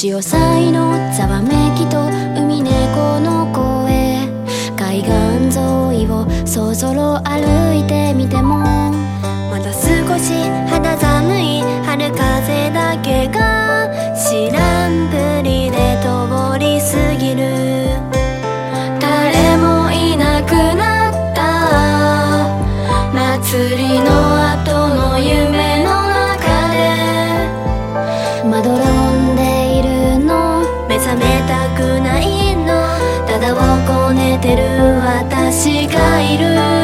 潮騒のざわめきと海猫の声。海岸沿いをそろそろ歩いてみても。まだ少し肌寒い春風だけがてる私がいる